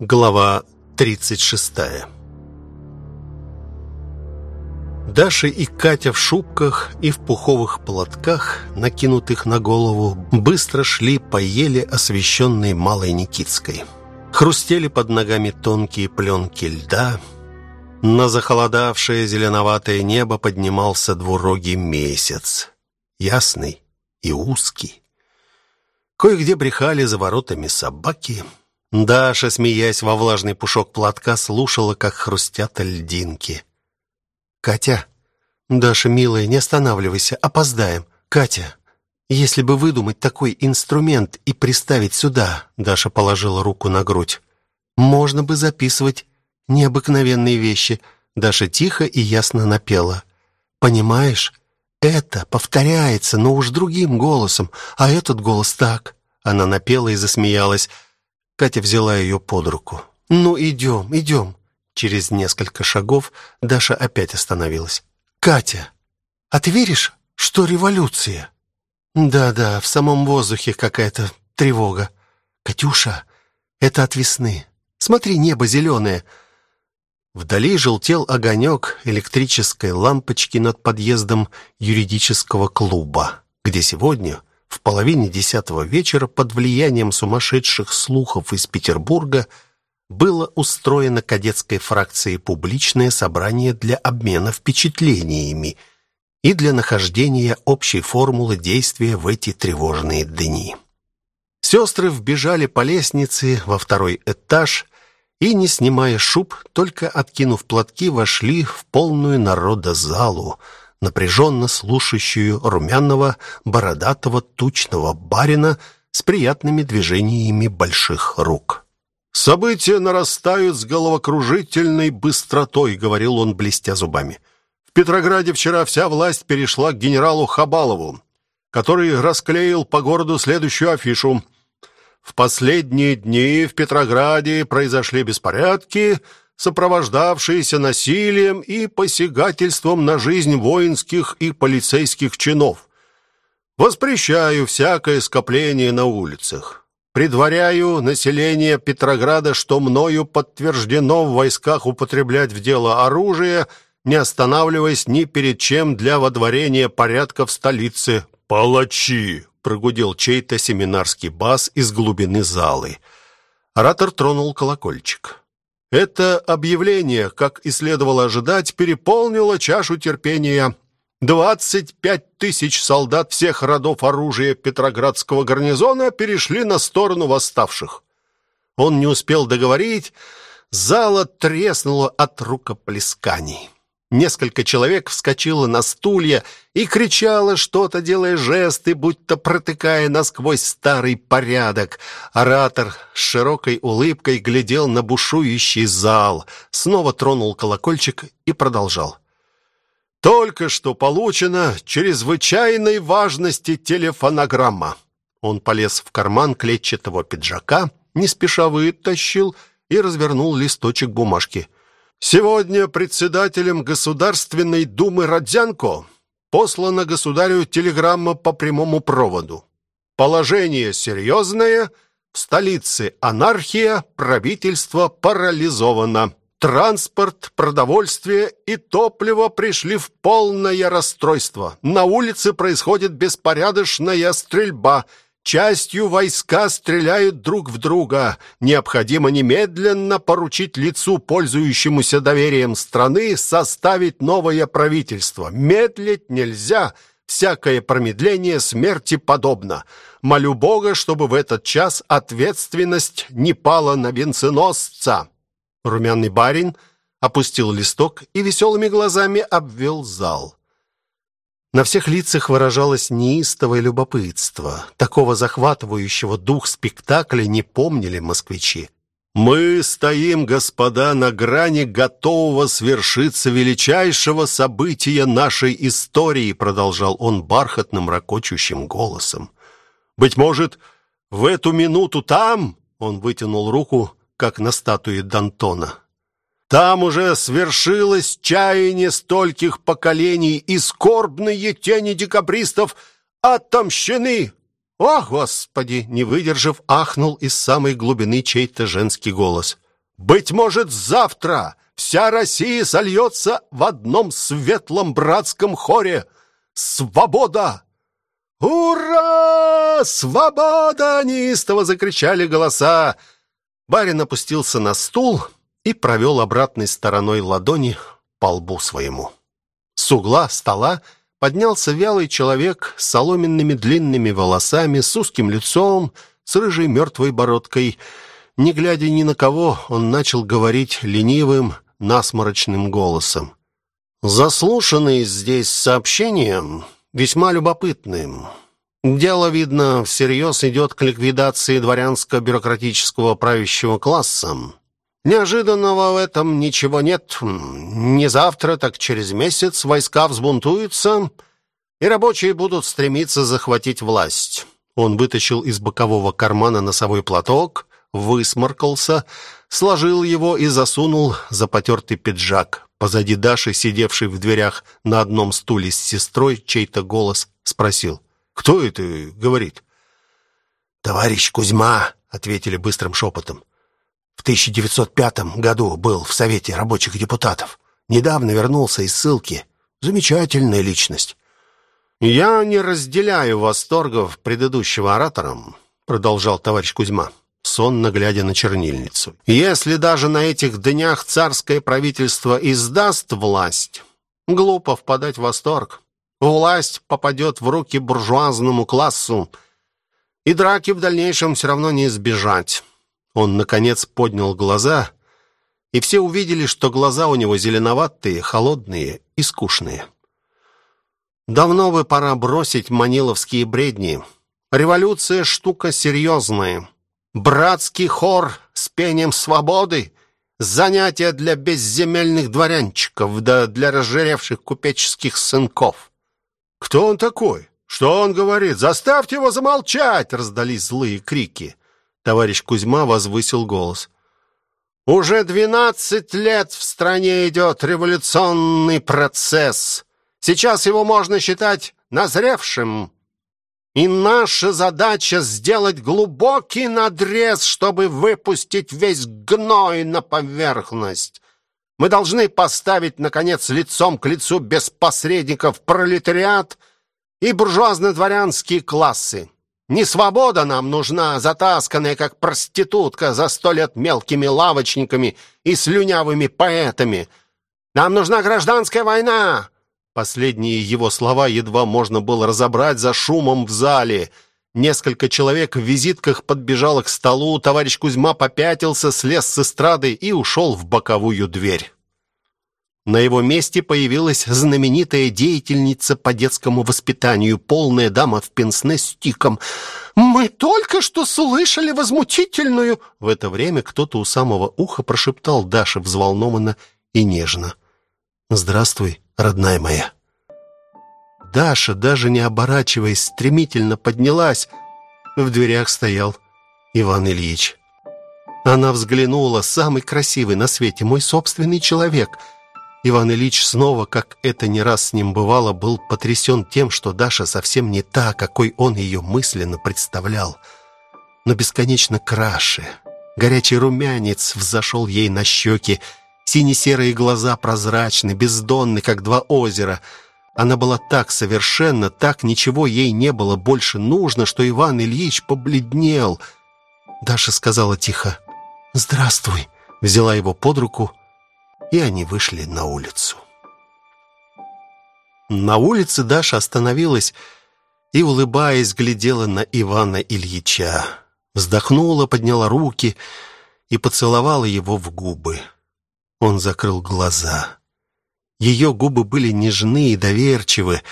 Глава 36 Даша и Катя в шубках и в пуховых платках, накинутых на голову, быстро шли по еле освещенной Малой Никитской. Хрустели под ногами тонкие пленки льда. На захолодавшее зеленоватое небо поднимался двурогий месяц, ясный и узкий. Кое-где брехали за воротами собаки — Даша, смеясь во влажный пушок платка, слушала, как хрустят льдинки. «Катя, Даша, милая, не останавливайся, опоздаем. Катя, если бы выдумать такой инструмент и приставить сюда, Даша положила руку на грудь, можно бы записывать необыкновенные вещи. Даша тихо и ясно напела. Понимаешь, это повторяется, но уж другим голосом, а этот голос так. Она напела и засмеялась. Катя взяла ее под руку. «Ну, идем, идем». Через несколько шагов Даша опять остановилась. «Катя, а ты веришь, что революция?» «Да-да, в самом воздухе какая-то тревога. Катюша, это от весны. Смотри, небо зеленое». Вдали желтел огонек электрической лампочки над подъездом юридического клуба, где сегодня в половине десятого вечера под влиянием сумасшедших слухов из Петербурга было устроено кадетской фракцией публичное собрание для обмена впечатлениями и для нахождения общей формулы действия в эти тревожные дни. Сестры вбежали по лестнице во второй этаж и, не снимая шуб, только откинув платки, вошли в полную народа залу, напряженно слушающую румяного, бородатого, тучного барина с приятными движениями больших рук. «События нарастают с головокружительной быстротой», — говорил он, блестя зубами. «В Петрограде вчера вся власть перешла к генералу Хабалову, который расклеил по городу следующую афишу. В последние дни в Петрограде произошли беспорядки, сопровождавшиеся насилием и посягательством на жизнь воинских и полицейских чинов. Воспрещаю всякое скопление на улицах. Предваряю население Петрограда, что мною подтверждено в войсках употреблять в дело оружие, не останавливаясь ни перед чем для водворения порядка в столице. Палачи, прогудел чей-то семинарский бас из глубины залы. Оратор тронул колокольчик. Это объявление, как и следовало ожидать, переполнило чашу терпения. Двадцать пять тысяч солдат всех родов оружия Петроградского гарнизона перешли на сторону восставших. Он не успел договорить, зала треснула от рукоплесканий. Несколько человек вскочило на стулья и кричало что-то, делая жесты, будто протыкая насквозь старый порядок. Оратор с широкой улыбкой глядел на бушующий зал, снова тронул колокольчик и продолжал. «Только что получена чрезвычайной важности телефонограмма». Он полез в карман клетчатого пиджака, не спеша вытащил и развернул листочек бумажки – Сегодня председателем Государственной Думы Родзянко послана государю телеграмма по прямому проводу. Положение серьезное, в столице анархия, правительство парализовано. Транспорт, продовольствие и топливо пришли в полное расстройство. На улице происходит беспорядочная стрельба – Частью войска стреляют друг в друга. Необходимо немедленно поручить лицу, пользующемуся доверием страны, составить новое правительство. Медлить нельзя. Всякое промедление смерти подобно. Молю Бога, чтобы в этот час ответственность не пала на венценосца. Румяный барин опустил листок и веселыми глазами обвел зал. На всех лицах выражалось неистовое любопытство. Такого захватывающего дух спектакля не помнили москвичи. «Мы стоим, господа, на грани готового свершиться величайшего события нашей истории», продолжал он бархатным, ракочущим голосом. «Быть может, в эту минуту там...» Он вытянул руку, как на статуе Д'Антона. Там уже свершилось чаяние стольких поколений, и скорбные тени декабристов отомщены. О, Господи! Не выдержав, ахнул из самой глубины чей-то женский голос. Быть может, завтра вся Россия сольется в одном светлом братском хоре. Свобода! «Ура! Свобода!» — неистово закричали голоса. Барин опустился на стул и провел обратной стороной ладони по лбу своему. С угла стола поднялся вялый человек с соломенными длинными волосами, с узким лицом, с рыжей мертвой бородкой. Не глядя ни на кого, он начал говорить ленивым, насморочным голосом. «Заслушанные здесь сообщения весьма любопытным. Дело, видно, всерьез идет к ликвидации дворянско-бюрократического правящего класса. Неожиданного в этом ничего нет. Не завтра, так через месяц войска взбунтуются, и рабочие будут стремиться захватить власть. Он вытащил из бокового кармана носовой платок, высморкался, сложил его и засунул за потертый пиджак. Позади Даши, сидевшей в дверях на одном стуле с сестрой, чей-то голос спросил: "Кто это говорит?" "Товарищ Кузьма", ответили быстрым шепотом. В 1905 году был в Совете рабочих депутатов. Недавно вернулся из ссылки. Замечательная личность. Я не разделяю восторгов предыдущего оратора, продолжал товарищ Кузьма, сонно глядя на чернильницу. Если даже на этих днях царское правительство издаст власть, глупо впадать в восторг. Власть попадет в руки буржуазному классу, и драки в дальнейшем все равно не избежать. Он наконец поднял глаза, и все увидели, что глаза у него зеленоватые, холодные и скучные. Давно бы пора бросить маниловские бредни. Революция штука серьезная. Братский хор с пением свободы занятие для безземельных дворянчиков да для разжиревших купеческих сынков. Кто он такой? Что он говорит? Заставьте его замолчать, раздались злые крики. Товарищ Кузьма возвысил голос. Уже двенадцать лет в стране идет революционный процесс. Сейчас его можно считать назревшим. И наша задача сделать глубокий надрез, чтобы выпустить весь гной на поверхность. Мы должны поставить наконец лицом к лицу без посредников пролетариат и буржуазно-дворянские классы. Не свобода нам нужна, затасканная как проститутка за сто лет мелкими лавочниками и слюнявыми поэтами. Нам нужна гражданская война. Последние его слова едва можно было разобрать за шумом в зале. Несколько человек в визитках подбежало к столу, товарищ Кузьма попятился, слез с эстрады и ушел в боковую дверь. На его месте появилась знаменитая деятельница по детскому воспитанию, полная дама в пенсне с тиком. «Мы только что слышали возмутительную...» В это время кто-то у самого уха прошептал Даше взволнованно и нежно. «Здравствуй, родная моя». Даша, даже не оборачиваясь, стремительно поднялась. В дверях стоял Иван Ильич. Она взглянула, самый красивый на свете, мой собственный человек — Иван Ильич снова, как это не раз с ним бывало, был потрясен тем, что Даша совсем не та, какой он ее мысленно представлял, но бесконечно краше. Горячий румянец взошел ей на щеки, сине-серые глаза прозрачны, бездонны, как два озера. Она была так совершенна, так ничего ей не было больше нужно, что Иван Ильич побледнел. Даша сказала тихо «Здравствуй», взяла его под руку и они вышли на улицу. На улице Даша остановилась и, улыбаясь, глядела на Ивана Ильича. Вздохнула, подняла руки и поцеловала его в губы. Он закрыл глаза. Ее губы были нежны и доверчивы.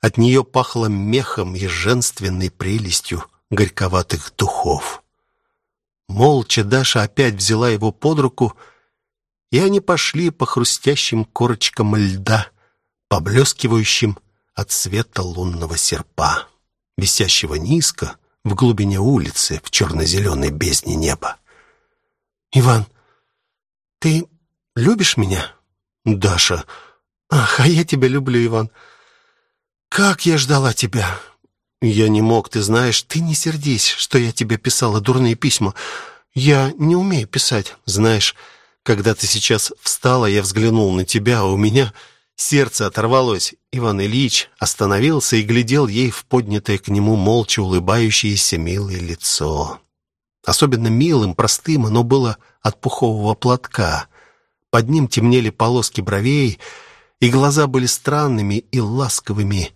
От нее пахло мехом и женственной прелестью горьковатых духов. Молча Даша опять взяла его под руку и они пошли по хрустящим корочкам льда, поблескивающим от света лунного серпа, висящего низко в глубине улицы в черно-зеленой бездне неба. «Иван, ты любишь меня?» «Даша, ах, а я тебя люблю, Иван. Как я ждала тебя!» «Я не мог, ты знаешь, ты не сердись, что я тебе писала дурные письма. «Я не умею писать. Знаешь, когда ты сейчас встала, я взглянул на тебя, а у меня сердце оторвалось. Иван Ильич остановился и глядел ей в поднятое к нему молча улыбающееся милое лицо. Особенно милым, простым оно было от пухового платка. Под ним темнели полоски бровей, и глаза были странными и ласковыми.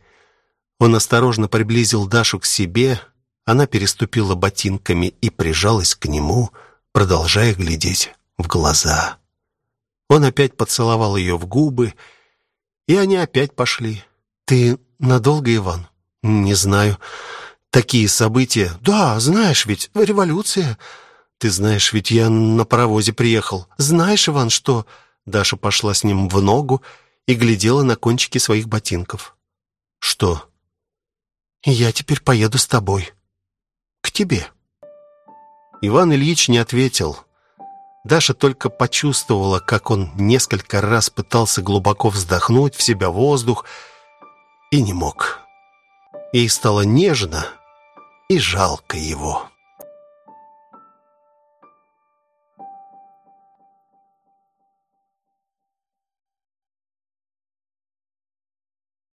Он осторожно приблизил Дашу к себе, она переступила ботинками и прижалась к нему, продолжая глядеть в глаза. Он опять поцеловал ее в губы, и они опять пошли. «Ты надолго, Иван?» «Не знаю. Такие события...» «Да, знаешь ведь, революция...» «Ты знаешь, ведь я на паровозе приехал. Знаешь, Иван, что...» Даша пошла с ним в ногу и глядела на кончики своих ботинков. «Что?» «Я теперь поеду с тобой. К тебе». Иван Ильич не ответил. Даша только почувствовала, как он несколько раз пытался глубоко вздохнуть в себя воздух и не мог. Ей стало нежно и жалко его.